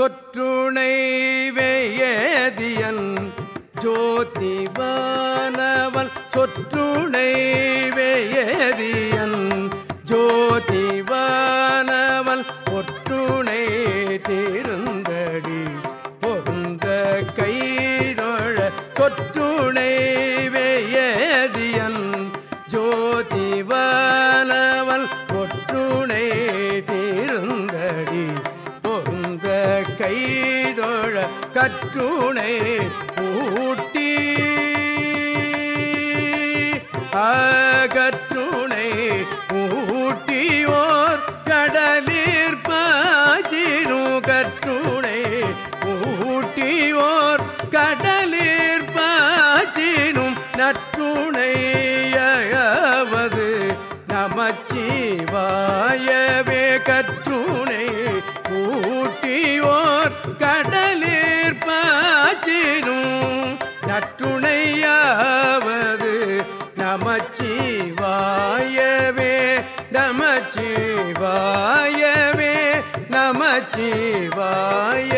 சொற்றுணை வேயதியன் ஜோதிவானவன். சொற்றுணை வேயதியன் ஜோதிவானவன். ஒற்றுணை திருந்தடி பொருந்த கைதொழ. சொற்றுணை வேயதியன் ஜோதிவானவன் கைதொழ கற்றுணை பூட்டி. அகற்றுணை பூட்டியோர் கடலீர் பாஜினு கற்றுணை பூட்டியோர் கடலீர் பாச்சினும் நற்றுணையவது நமச்சிவாயவே கற்றுணை. நற்றுணையாவது நமச்சிவாயவே நமச்சிவாயவே நமச்சிவாய